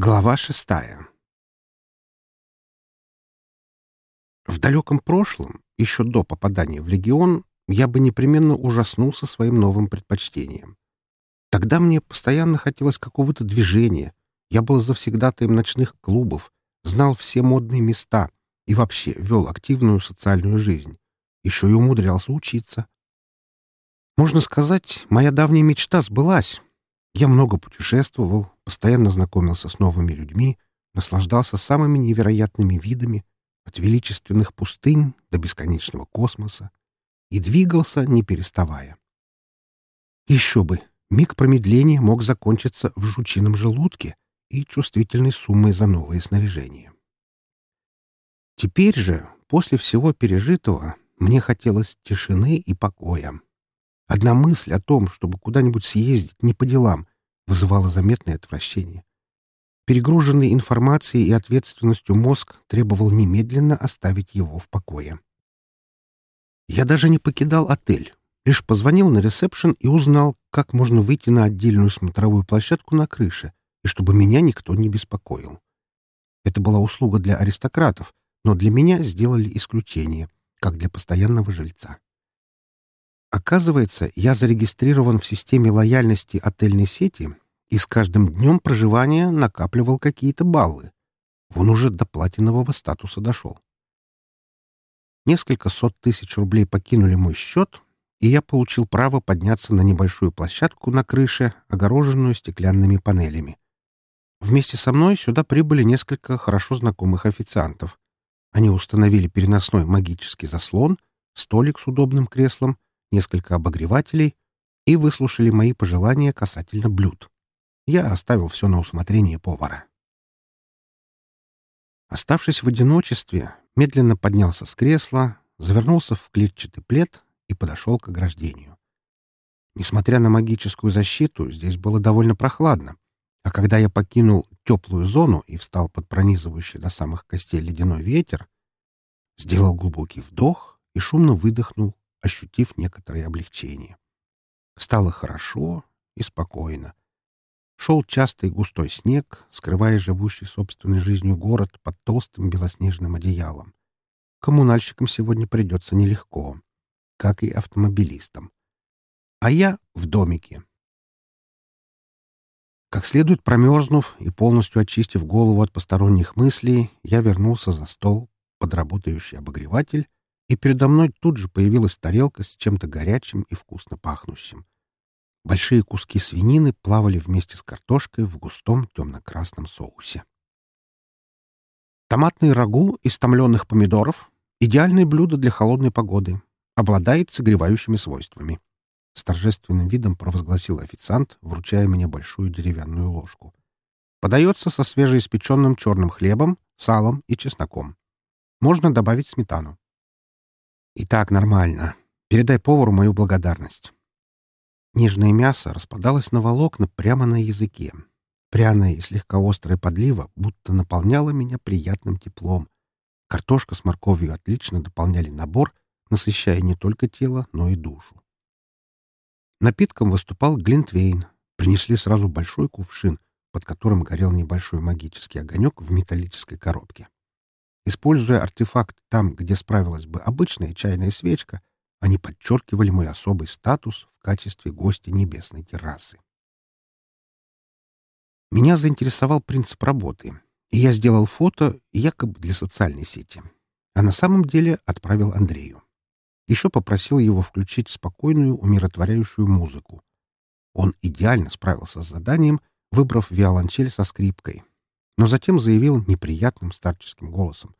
Глава шестая В далеком прошлом, еще до попадания в легион, я бы непременно ужаснулся своим новым предпочтением. Тогда мне постоянно хотелось какого-то движения. Я был завсегдатаем ночных клубов, знал все модные места и вообще вел активную социальную жизнь. Еще и умудрялся учиться. Можно сказать, моя давняя мечта сбылась. Я много путешествовал, постоянно знакомился с новыми людьми, наслаждался самыми невероятными видами, от величественных пустынь до бесконечного космоса, и двигался, не переставая. Еще бы, миг промедления мог закончиться в жучином желудке и чувствительной суммой за новое снаряжение. Теперь же, после всего пережитого, мне хотелось тишины и покоя. Одна мысль о том, чтобы куда-нибудь съездить не по делам, вызывало заметное отвращение. Перегруженный информацией и ответственностью мозг требовал немедленно оставить его в покое. Я даже не покидал отель, лишь позвонил на ресепшн и узнал, как можно выйти на отдельную смотровую площадку на крыше, и чтобы меня никто не беспокоил. Это была услуга для аристократов, но для меня сделали исключение, как для постоянного жильца. Оказывается, я зарегистрирован в системе лояльности отельной сети и с каждым днем проживания накапливал какие-то баллы. Вон уже до платинового статуса дошел. Несколько сот тысяч рублей покинули мой счет, и я получил право подняться на небольшую площадку на крыше, огороженную стеклянными панелями. Вместе со мной сюда прибыли несколько хорошо знакомых официантов. Они установили переносной магический заслон, столик с удобным креслом несколько обогревателей и выслушали мои пожелания касательно блюд. Я оставил все на усмотрение повара. Оставшись в одиночестве, медленно поднялся с кресла, завернулся в клетчатый плед и подошел к ограждению. Несмотря на магическую защиту, здесь было довольно прохладно, а когда я покинул теплую зону и встал под пронизывающий до самых костей ледяной ветер, сделал глубокий вдох и шумно выдохнул, ощутив некоторое облегчение. Стало хорошо и спокойно. Шел частый густой снег, скрывая живущий собственной жизнью город под толстым белоснежным одеялом. Коммунальщикам сегодня придется нелегко, как и автомобилистам. А я в домике. Как следует промерзнув и полностью очистив голову от посторонних мыслей, я вернулся за стол под работающий обогреватель и передо мной тут же появилась тарелка с чем-то горячим и вкусно пахнущим. Большие куски свинины плавали вместе с картошкой в густом темно-красном соусе. Томатный рагу из томленных помидоров — идеальное блюдо для холодной погоды, обладает согревающими свойствами. С торжественным видом провозгласил официант, вручая мне большую деревянную ложку. Подается со свежеиспеченным черным хлебом, салом и чесноком. Можно добавить сметану. И так нормально. Передай повару мою благодарность. Нежное мясо распадалось на волокна прямо на языке. Пряная и слегка острая подлива будто наполняла меня приятным теплом. Картошка с морковью отлично дополняли набор, насыщая не только тело, но и душу. Напитком выступал глинтвейн. Принесли сразу большой кувшин, под которым горел небольшой магический огонек в металлической коробке. Используя артефакт там, где справилась бы обычная чайная свечка, они подчеркивали мой особый статус в качестве гостя небесной террасы. Меня заинтересовал принцип работы, и я сделал фото якобы для социальной сети, а на самом деле отправил Андрею. Еще попросил его включить спокойную, умиротворяющую музыку. Он идеально справился с заданием, выбрав виолончель со скрипкой, но затем заявил неприятным старческим голосом.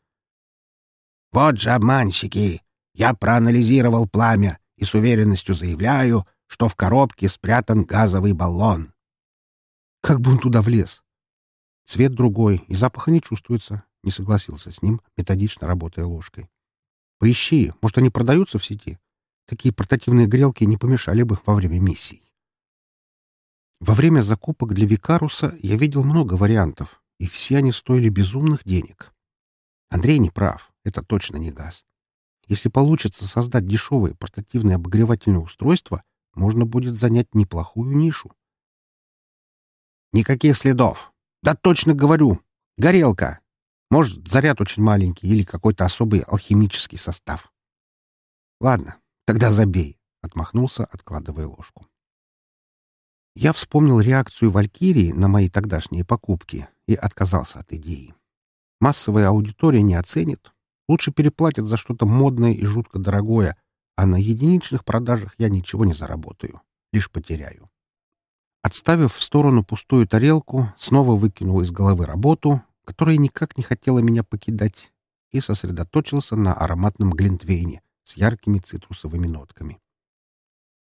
Вот же обманщики! Я проанализировал пламя и с уверенностью заявляю, что в коробке спрятан газовый баллон. Как бы он туда влез? Цвет другой, и запаха не чувствуется, — не согласился с ним, методично работая ложкой. Поищи, может, они продаются в сети? Такие портативные грелки не помешали бы во время миссий. Во время закупок для Викаруса я видел много вариантов, и все они стоили безумных денег. Андрей не прав. Это точно не газ. Если получится создать дешевые портативные обогревательные устройства, можно будет занять неплохую нишу. «Никаких следов. Да точно говорю. Горелка. Может, заряд очень маленький или какой-то особый алхимический состав. Ладно, тогда забей, — отмахнулся, откладывая ложку. Я вспомнил реакцию Валькирии на мои тогдашние покупки и отказался от идеи. Массовая аудитория не оценит. Лучше переплатят за что-то модное и жутко дорогое, а на единичных продажах я ничего не заработаю, лишь потеряю. Отставив в сторону пустую тарелку, снова выкинул из головы работу, которая никак не хотела меня покидать, и сосредоточился на ароматном глинтвейне с яркими цитрусовыми нотками.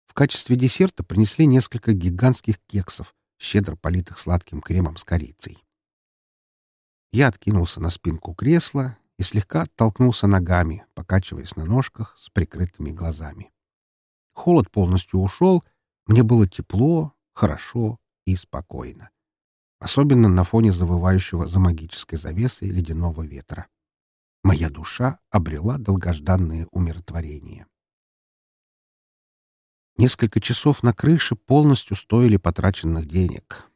В качестве десерта принесли несколько гигантских кексов, щедро политых сладким кремом с корицей. Я откинулся на спинку кресла и слегка оттолкнулся ногами, покачиваясь на ножках с прикрытыми глазами. Холод полностью ушел, мне было тепло, хорошо и спокойно. Особенно на фоне завывающего за магической завесой ледяного ветра. Моя душа обрела долгожданное умиротворение. Несколько часов на крыше полностью стоили потраченных денег.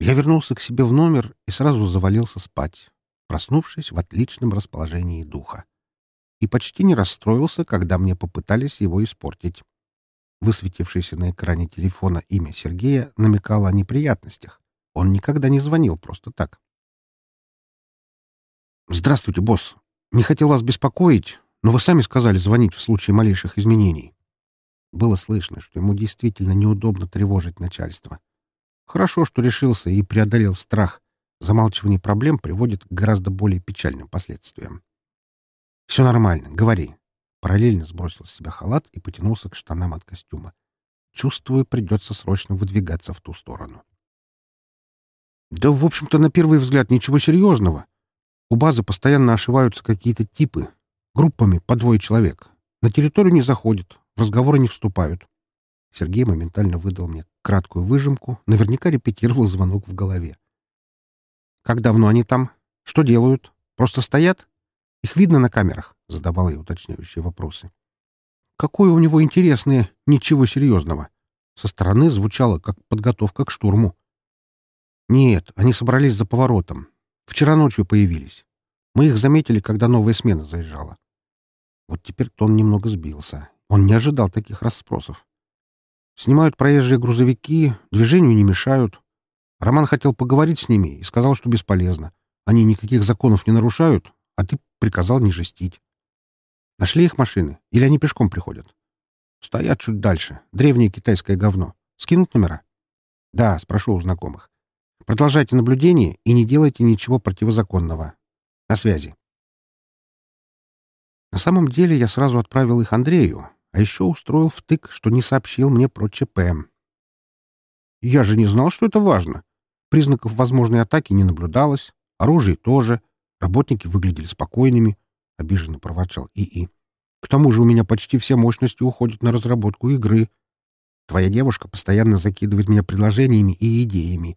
Я вернулся к себе в номер и сразу завалился спать, проснувшись в отличном расположении духа. И почти не расстроился, когда мне попытались его испортить. Высветившееся на экране телефона имя Сергея намекало о неприятностях. Он никогда не звонил просто так. «Здравствуйте, босс. Не хотел вас беспокоить, но вы сами сказали звонить в случае малейших изменений». Было слышно, что ему действительно неудобно тревожить начальство. Хорошо, что решился и преодолел страх. Замалчивание проблем приводит к гораздо более печальным последствиям. «Все нормально, говори», Параллельно сбросил с себя халат и потянулся к штанам от костюма. Чувствую, придется срочно выдвигаться в ту сторону. Да, в общем-то, на первый взгляд ничего серьезного. У базы постоянно ошиваются какие-то типы. Группами по двое человек. На территорию не заходят, в разговоры не вступают. Сергей моментально выдал мне краткую выжимку, наверняка репетировал звонок в голове. «Как давно они там? Что делают? Просто стоят? Их видно на камерах?» — задавал я уточняющие вопросы. «Какое у него интересное, ничего серьезного!» Со стороны звучало, как подготовка к штурму. «Нет, они собрались за поворотом. Вчера ночью появились. Мы их заметили, когда новая смена заезжала. Вот теперь тон немного сбился. Он не ожидал таких расспросов. Снимают проезжие грузовики, движению не мешают. Роман хотел поговорить с ними и сказал, что бесполезно. Они никаких законов не нарушают, а ты приказал не жестить. Нашли их машины? Или они пешком приходят? Стоят чуть дальше. Древнее китайское говно. Скинут номера? Да, спрошу у знакомых. Продолжайте наблюдение и не делайте ничего противозаконного. На связи. На самом деле я сразу отправил их Андрею, а еще устроил втык, что не сообщил мне про ЧП. Я же не знал, что это важно. Признаков возможной атаки не наблюдалось, оружие тоже, работники выглядели спокойными, — обиженно проворчал ИИ. «К тому же у меня почти все мощности уходят на разработку игры. Твоя девушка постоянно закидывает меня предложениями и идеями.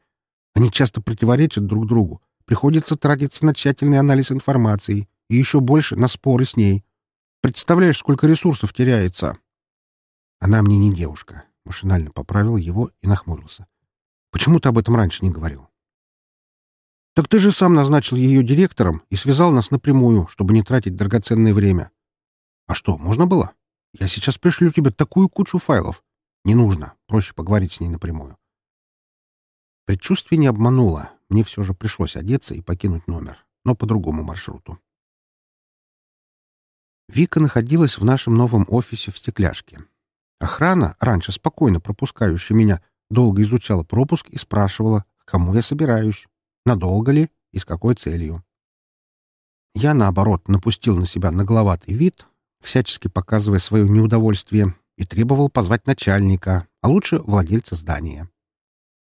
Они часто противоречат друг другу. Приходится тратиться на тщательный анализ информации и еще больше на споры с ней. Представляешь, сколько ресурсов теряется?» «Она мне не девушка», — машинально поправил его и нахмурился. «Почему ты об этом раньше не говорил?» Так ты же сам назначил ее директором и связал нас напрямую, чтобы не тратить драгоценное время. А что, можно было? Я сейчас пришлю тебе такую кучу файлов. Не нужно. Проще поговорить с ней напрямую. Предчувствие не обмануло. Мне все же пришлось одеться и покинуть номер, но по другому маршруту. Вика находилась в нашем новом офисе в стекляшке. Охрана, раньше спокойно пропускающая меня, долго изучала пропуск и спрашивала, к кому я собираюсь. Надолго ли и с какой целью? Я, наоборот, напустил на себя нагловатый вид, всячески показывая свое неудовольствие, и требовал позвать начальника, а лучше владельца здания.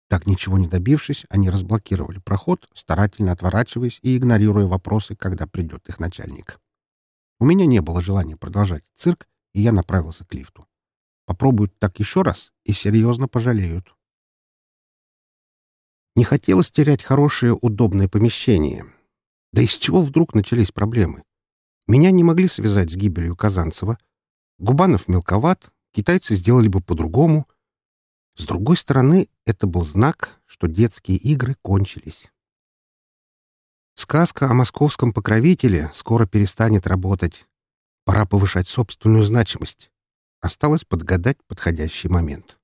Так ничего не добившись, они разблокировали проход, старательно отворачиваясь и игнорируя вопросы, когда придет их начальник. У меня не было желания продолжать цирк, и я направился к лифту. Попробуют так еще раз и серьезно пожалеют. Не хотелось терять хорошее, удобное помещение. Да из чего вдруг начались проблемы? Меня не могли связать с гибелью Казанцева. Губанов мелковат, китайцы сделали бы по-другому. С другой стороны, это был знак, что детские игры кончились. Сказка о московском покровителе скоро перестанет работать. Пора повышать собственную значимость. Осталось подгадать подходящий момент.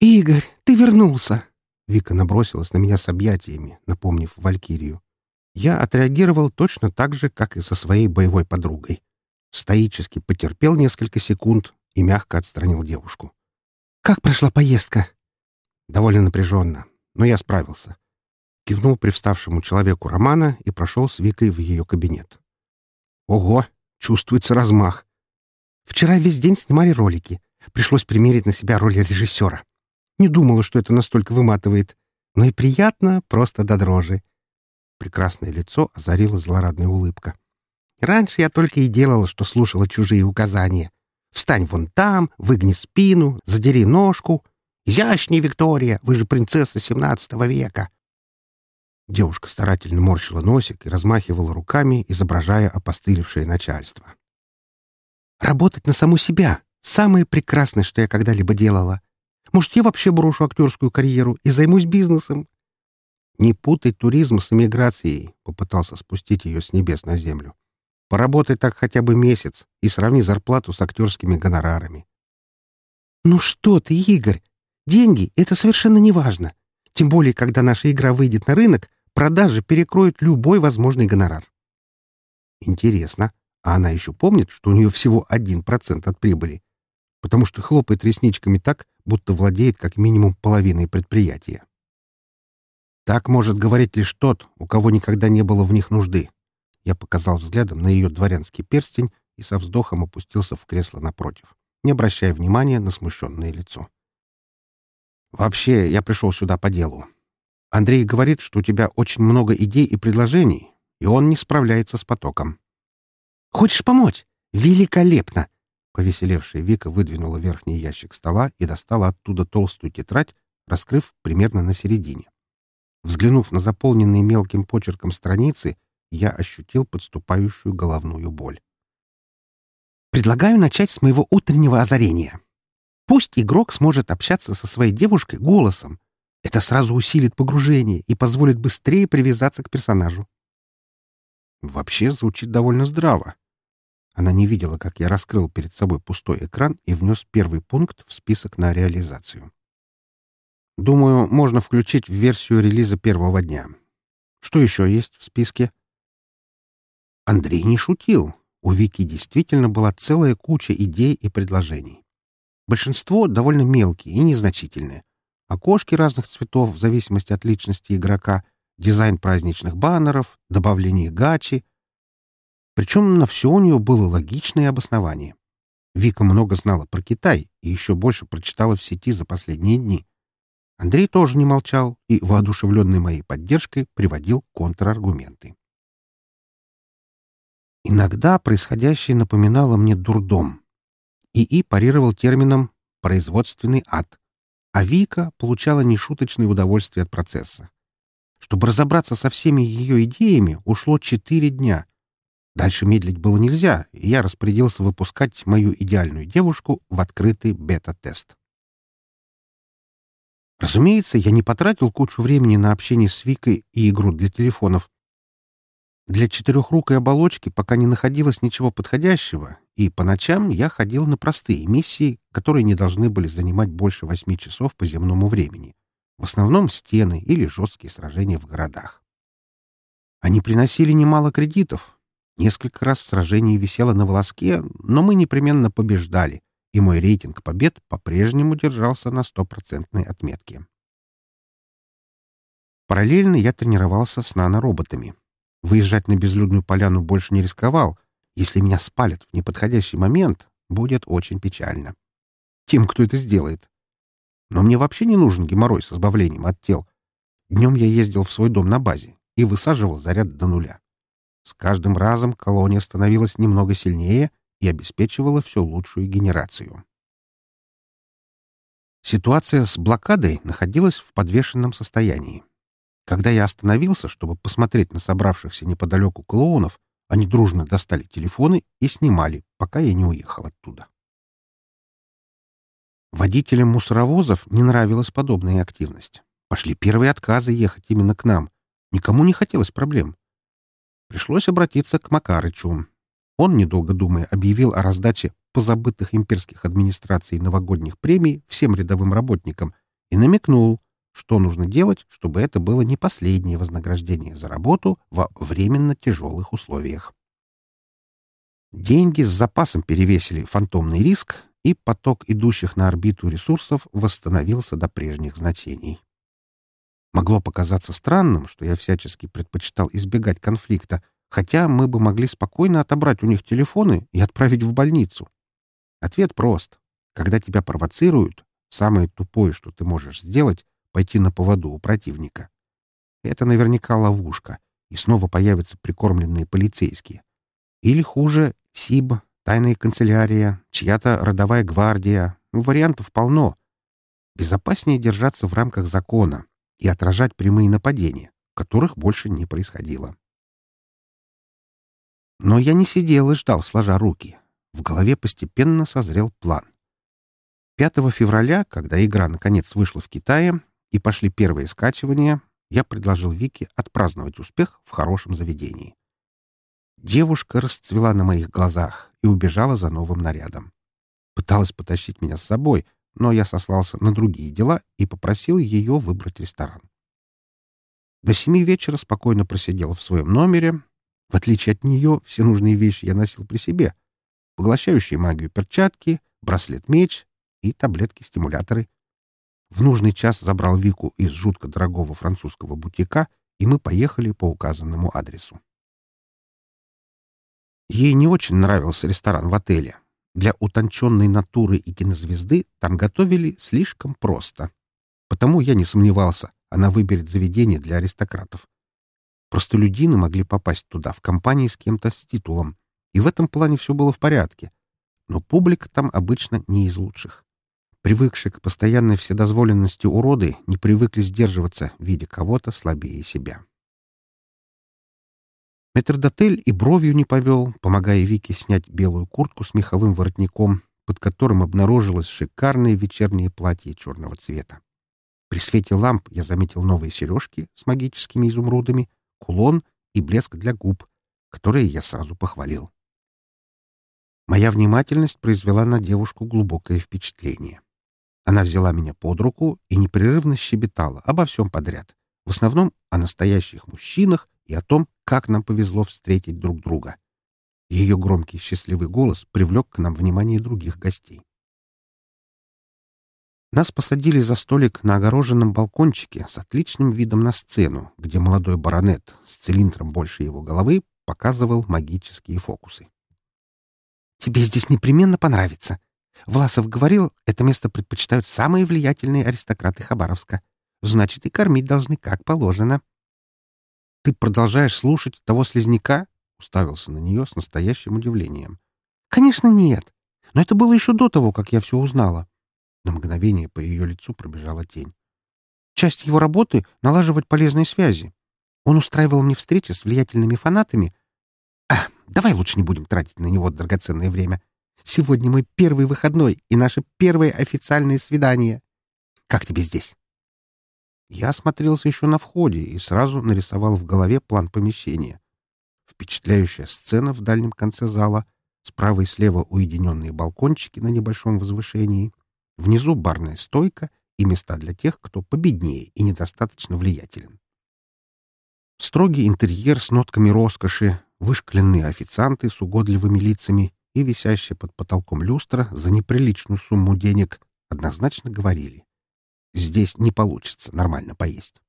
«Игорь, ты вернулся!» Вика набросилась на меня с объятиями, напомнив Валькирию. Я отреагировал точно так же, как и со своей боевой подругой. Стоически потерпел несколько секунд и мягко отстранил девушку. «Как прошла поездка?» Довольно напряженно, но я справился. Кивнул привставшему человеку Романа и прошел с Викой в ее кабинет. Ого, чувствуется размах. Вчера весь день снимали ролики. Пришлось примерить на себя роль режиссера. Не думала, что это настолько выматывает. Но и приятно, просто до дрожи. Прекрасное лицо озарила злорадная улыбка. Раньше я только и делала, что слушала чужие указания. Встань вон там, выгни спину, задери ножку. Яшни, Виктория, вы же принцесса XVII века. Девушка старательно морщила носик и размахивала руками, изображая опостылевшее начальство. «Работать на саму себя — самое прекрасное, что я когда-либо делала. Может, я вообще брошу актерскую карьеру и займусь бизнесом?» «Не путай туризм с эмиграцией», — попытался спустить ее с небес на землю. «Поработай так хотя бы месяц и сравни зарплату с актерскими гонорарами». «Ну что ты, Игорь! Деньги — это совершенно неважно. Тем более, когда наша игра выйдет на рынок, продажи перекроют любой возможный гонорар. Интересно, а она еще помнит, что у нее всего один процент от прибыли? Потому что хлопает ресничками так, будто владеет как минимум половиной предприятия. Так может говорить лишь тот, у кого никогда не было в них нужды. Я показал взглядом на ее дворянский перстень и со вздохом опустился в кресло напротив, не обращая внимания на смущенное лицо. Вообще, я пришел сюда по делу. Андрей говорит, что у тебя очень много идей и предложений, и он не справляется с потоком. Хочешь помочь? Великолепно! Повеселевшая Вика выдвинула верхний ящик стола и достала оттуда толстую тетрадь, раскрыв примерно на середине. Взглянув на заполненные мелким почерком страницы, я ощутил подступающую головную боль. «Предлагаю начать с моего утреннего озарения. Пусть игрок сможет общаться со своей девушкой голосом. Это сразу усилит погружение и позволит быстрее привязаться к персонажу. Вообще звучит довольно здраво. Она не видела, как я раскрыл перед собой пустой экран и внес первый пункт в список на реализацию. Думаю, можно включить в версию релиза первого дня. Что еще есть в списке? Андрей не шутил. У Вики действительно была целая куча идей и предложений. Большинство довольно мелкие и незначительные. Окошки разных цветов в зависимости от личности игрока, дизайн праздничных баннеров, добавление гачи. Причем на все у нее было логичное обоснование. Вика много знала про Китай и еще больше прочитала в сети за последние дни. Андрей тоже не молчал и, воодушевленный моей поддержкой, приводил контраргументы. Иногда происходящее напоминало мне дурдом. ИИ парировал термином «производственный ад», а Вика получала нешуточное удовольствие от процесса. Чтобы разобраться со всеми ее идеями, ушло четыре дня. Дальше медлить было нельзя, и я распорядился выпускать мою идеальную девушку в открытый бета-тест. Разумеется, я не потратил кучу времени на общение с Викой и игру для телефонов. Для четырехрукой оболочки пока не находилось ничего подходящего, и по ночам я ходил на простые миссии, которые не должны были занимать больше восьми часов по земному времени. В основном стены или жесткие сражения в городах. Они приносили немало кредитов. Несколько раз сражение висело на волоске, но мы непременно побеждали, и мой рейтинг побед по-прежнему держался на стопроцентной отметке. Параллельно я тренировался с нанороботами. Выезжать на безлюдную поляну больше не рисковал, если меня спалят в неподходящий момент, будет очень печально. Тем, кто это сделает. Но мне вообще не нужен геморрой с избавлением от тел. Днем я ездил в свой дом на базе и высаживал заряд до нуля. С каждым разом колония становилась немного сильнее и обеспечивала все лучшую генерацию. Ситуация с блокадой находилась в подвешенном состоянии. Когда я остановился, чтобы посмотреть на собравшихся неподалеку клоунов, они дружно достали телефоны и снимали, пока я не уехал оттуда. Водителям мусоровозов не нравилась подобная активность. Пошли первые отказы ехать именно к нам. Никому не хотелось проблем. Пришлось обратиться к Макарычу. Он, недолго думая, объявил о раздаче позабытых имперских администраций новогодних премий всем рядовым работникам и намекнул, что нужно делать, чтобы это было не последнее вознаграждение за работу во временно тяжелых условиях. Деньги с запасом перевесили фантомный риск, и поток идущих на орбиту ресурсов восстановился до прежних значений. Могло показаться странным, что я всячески предпочитал избегать конфликта, хотя мы бы могли спокойно отобрать у них телефоны и отправить в больницу. Ответ прост. Когда тебя провоцируют, самое тупое, что ты можешь сделать, пойти на поводу у противника. Это наверняка ловушка, и снова появятся прикормленные полицейские. Или хуже, СИБ, тайная канцелярия, чья-то родовая гвардия. Вариантов полно. Безопаснее держаться в рамках закона и отражать прямые нападения, которых больше не происходило. Но я не сидел и ждал, сложа руки. В голове постепенно созрел план. 5 февраля, когда игра наконец вышла в Китае и пошли первые скачивания, я предложил Вике отпраздновать успех в хорошем заведении. Девушка расцвела на моих глазах и убежала за новым нарядом. Пыталась потащить меня с собой, но я сослался на другие дела и попросил ее выбрать ресторан. До семи вечера спокойно просидел в своем номере. В отличие от нее, все нужные вещи я носил при себе, поглощающие магию перчатки, браслет-меч и таблетки-стимуляторы. В нужный час забрал Вику из жутко дорогого французского бутика, и мы поехали по указанному адресу. Ей не очень нравился ресторан в отеле. Для утонченной натуры и кинозвезды там готовили слишком просто. Потому я не сомневался, она выберет заведение для аристократов. Простолюдины могли попасть туда в компании с кем-то с титулом, и в этом плане все было в порядке. Но публика там обычно не из лучших. Привыкшие к постоянной вседозволенности уроды не привыкли сдерживаться, видя кого-то слабее себя. Метрдотель и бровью не повел, помогая Вике снять белую куртку с меховым воротником, под которым обнаружилось шикарное вечернее платье черного цвета. При свете ламп я заметил новые сережки с магическими изумрудами, кулон и блеск для губ, которые я сразу похвалил. Моя внимательность произвела на девушку глубокое впечатление. Она взяла меня под руку и непрерывно щебетала обо всем подряд, в основном о настоящих мужчинах и о том, как нам повезло встретить друг друга. Ее громкий счастливый голос привлек к нам внимание других гостей. Нас посадили за столик на огороженном балкончике с отличным видом на сцену, где молодой баронет с цилиндром больше его головы показывал магические фокусы. Тебе здесь непременно понравится. Власов говорил, это место предпочитают самые влиятельные аристократы Хабаровска. Значит, и кормить должны как положено. — Ты продолжаешь слушать того слезняка? — уставился на нее с настоящим удивлением. — Конечно, нет. Но это было еще до того, как я все узнала. На мгновение по ее лицу пробежала тень. Часть его работы — налаживать полезные связи. Он устраивал мне встречи с влиятельными фанатами, а, давай лучше не будем тратить на него драгоценное время. Сегодня мой первый выходной и наше первое официальное свидание. Как тебе здесь? Я осмотрелся еще на входе и сразу нарисовал в голове план помещения. Впечатляющая сцена в дальнем конце зала, справа и слева уединенные балкончики на небольшом возвышении, внизу барная стойка и места для тех, кто победнее и недостаточно влиятелен. Строгий интерьер с нотками роскоши, вышкаленные официанты с угодливыми лицами и висящая под потолком люстра за неприличную сумму денег однозначно говорили. Здесь не получится нормально поесть.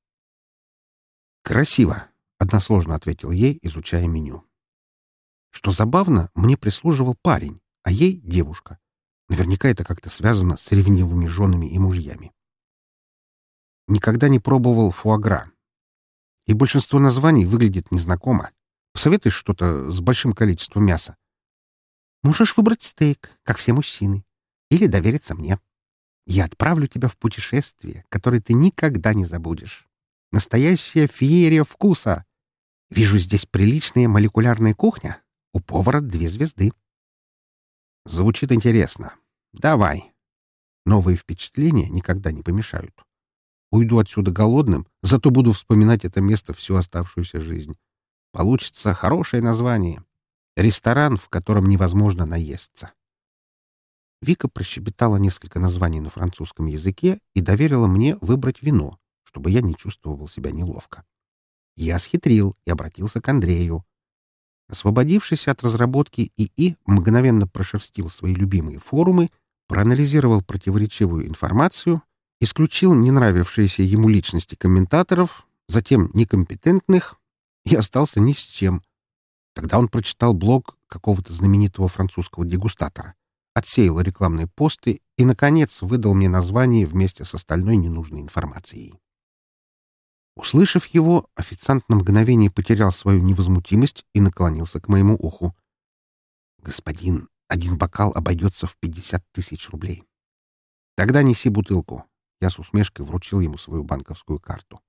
«Красиво», — односложно ответил ей, изучая меню. Что забавно, мне прислуживал парень, а ей — девушка. Наверняка это как-то связано с ревнивыми женами и мужьями. Никогда не пробовал фуагра. И большинство названий выглядит незнакомо. Посоветуешь что-то с большим количеством мяса? Можешь выбрать стейк, как все мужчины, или довериться мне. Я отправлю тебя в путешествие, которое ты никогда не забудешь. Настоящая феерия вкуса. Вижу здесь приличная молекулярная кухня. У повара две звезды. Звучит интересно. Давай. Новые впечатления никогда не помешают. Уйду отсюда голодным, зато буду вспоминать это место всю оставшуюся жизнь. Получится хорошее название. Ресторан, в котором невозможно наесться. Вика прощебетала несколько названий на французском языке и доверила мне выбрать вино, чтобы я не чувствовал себя неловко. Я схитрил и обратился к Андрею. Освободившись от разработки ИИ, мгновенно прошерстил свои любимые форумы, проанализировал противоречивую информацию, исключил не нравившиеся ему личности комментаторов, затем некомпетентных и остался ни с чем. Тогда он прочитал блог какого-то знаменитого французского дегустатора отсеял рекламные посты и, наконец, выдал мне название вместе с остальной ненужной информацией. Услышав его, официант на мгновение потерял свою невозмутимость и наклонился к моему уху. «Господин, один бокал обойдется в пятьдесят тысяч рублей». «Тогда неси бутылку». Я с усмешкой вручил ему свою банковскую карту.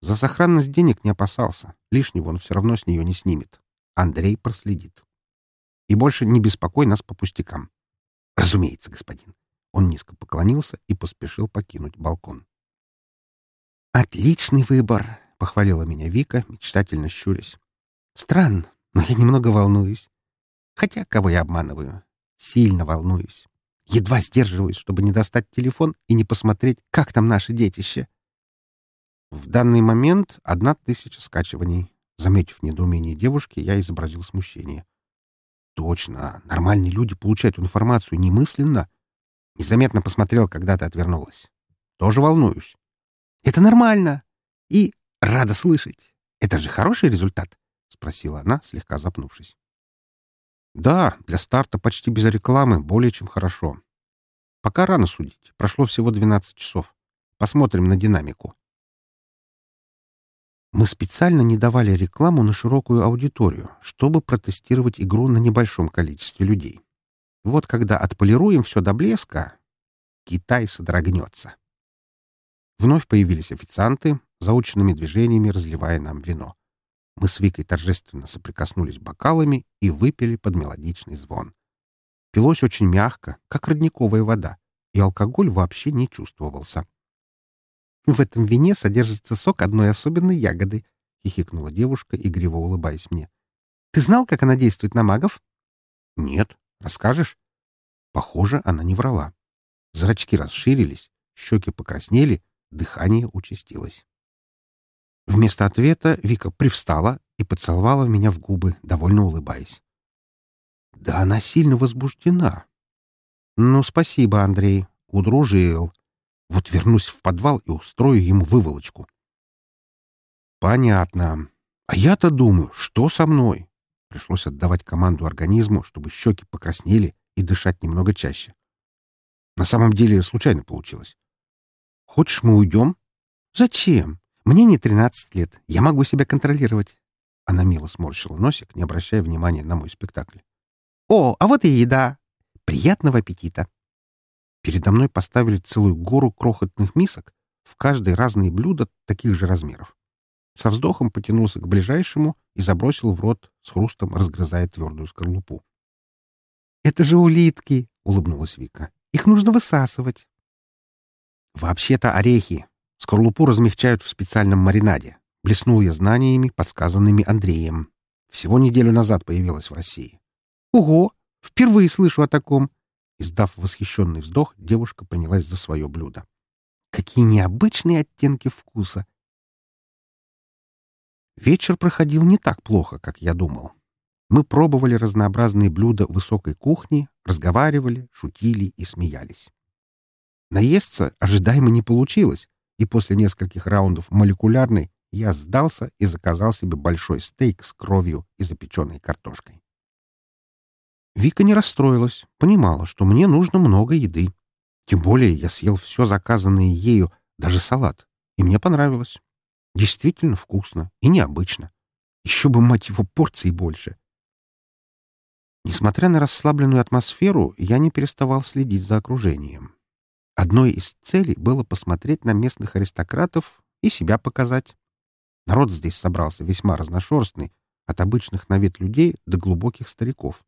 За сохранность денег не опасался. Лишнего он все равно с нее не снимет. Андрей проследит. И больше не беспокой нас по пустякам. «Разумеется, господин». Он низко поклонился и поспешил покинуть балкон. «Отличный выбор!» — похвалила меня Вика, мечтательно щурясь. «Странно, но я немного волнуюсь. Хотя, кого я обманываю? Сильно волнуюсь. Едва сдерживаюсь, чтобы не достать телефон и не посмотреть, как там наше детище». В данный момент одна тысяча скачиваний. Заметив недоумение девушки, я изобразил смущение. Точно. Нормальные люди получают информацию немысленно. Незаметно посмотрел, когда ты отвернулась. Тоже волнуюсь. Это нормально. И рада слышать. Это же хороший результат? Спросила она, слегка запнувшись. Да, для старта почти без рекламы более чем хорошо. Пока рано судить. Прошло всего 12 часов. Посмотрим на динамику. Мы специально не давали рекламу на широкую аудиторию, чтобы протестировать игру на небольшом количестве людей. Вот когда отполируем все до блеска, Китай содрогнется. Вновь появились официанты, заученными движениями разливая нам вино. Мы с Викой торжественно соприкоснулись бокалами и выпили под мелодичный звон. Пилось очень мягко, как родниковая вода, и алкоголь вообще не чувствовался. В этом вине содержится сок одной особенной ягоды, — хихикнула девушка, игриво улыбаясь мне. — Ты знал, как она действует на магов? — Нет. Расскажешь? Похоже, она не врала. Зрачки расширились, щеки покраснели, дыхание участилось. Вместо ответа Вика привстала и поцеловала меня в губы, довольно улыбаясь. Да она сильно возбуждена. Ну, спасибо, Андрей. Удружил. Вот вернусь в подвал и устрою ему выволочку. Понятно. А я-то думаю, что со мной? Пришлось отдавать команду организму, чтобы щеки покраснели и дышать немного чаще. На самом деле случайно получилось. Хочешь, мы уйдем? Зачем? Мне не тринадцать лет. Я могу себя контролировать. Она мило сморщила носик, не обращая внимания на мой спектакль. О, а вот и еда. Приятного аппетита. Передо мной поставили целую гору крохотных мисок, в каждой разные блюда таких же размеров. Со вздохом потянулся к ближайшему и забросил в рот, с хрустом разгрызая твердую скорлупу. «Это же улитки!» — улыбнулась Вика. «Их нужно высасывать». «Вообще-то орехи. Скорлупу размягчают в специальном маринаде. Блеснул я знаниями, подсказанными Андреем. Всего неделю назад появилась в России». «Ого! Впервые слышу о таком!» Издав восхищенный вздох, девушка принялась за свое блюдо. Какие необычные оттенки вкуса! Вечер проходил не так плохо, как я думал. Мы пробовали разнообразные блюда высокой кухни, разговаривали, шутили и смеялись. Наесться ожидаемо не получилось, и после нескольких раундов молекулярной я сдался и заказал себе большой стейк с кровью и запеченной картошкой. Вика не расстроилась, понимала, что мне нужно много еды. Тем более я съел все заказанное ею, даже салат, и мне понравилось. Действительно вкусно и необычно. Еще бы, мать его, порций больше. Несмотря на расслабленную атмосферу, я не переставал следить за окружением. Одной из целей было посмотреть на местных аристократов и себя показать. Народ здесь собрался весьма разношерстный, от обычных на вид людей до глубоких стариков.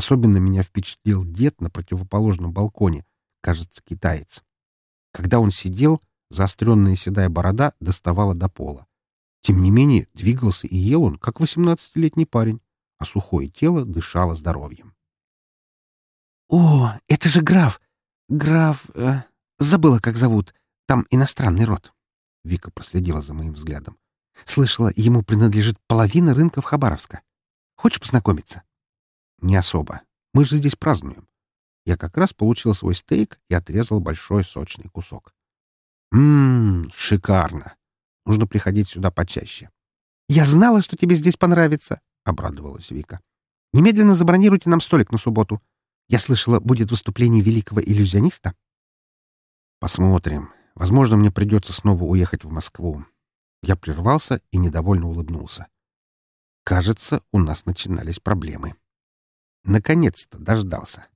Особенно меня впечатлил дед на противоположном балконе, кажется, китаец. Когда он сидел, Заостренная седая борода доставала до пола. Тем не менее, двигался и ел он, как восемнадцатилетний парень, а сухое тело дышало здоровьем. «О, это же граф! Граф... Э, забыла, как зовут. Там иностранный род». Вика проследила за моим взглядом. «Слышала, ему принадлежит половина рынка в Хабаровска. Хочешь познакомиться?» «Не особо. Мы же здесь празднуем. Я как раз получил свой стейк и отрезал большой сочный кусок. Ммм, шикарно. Нужно приходить сюда почаще. «Я знала, что тебе здесь понравится», — обрадовалась Вика. «Немедленно забронируйте нам столик на субботу. Я слышала, будет выступление великого иллюзиониста». «Посмотрим. Возможно, мне придется снова уехать в Москву». Я прервался и недовольно улыбнулся. Кажется, у нас начинались проблемы. Наконец-то дождался.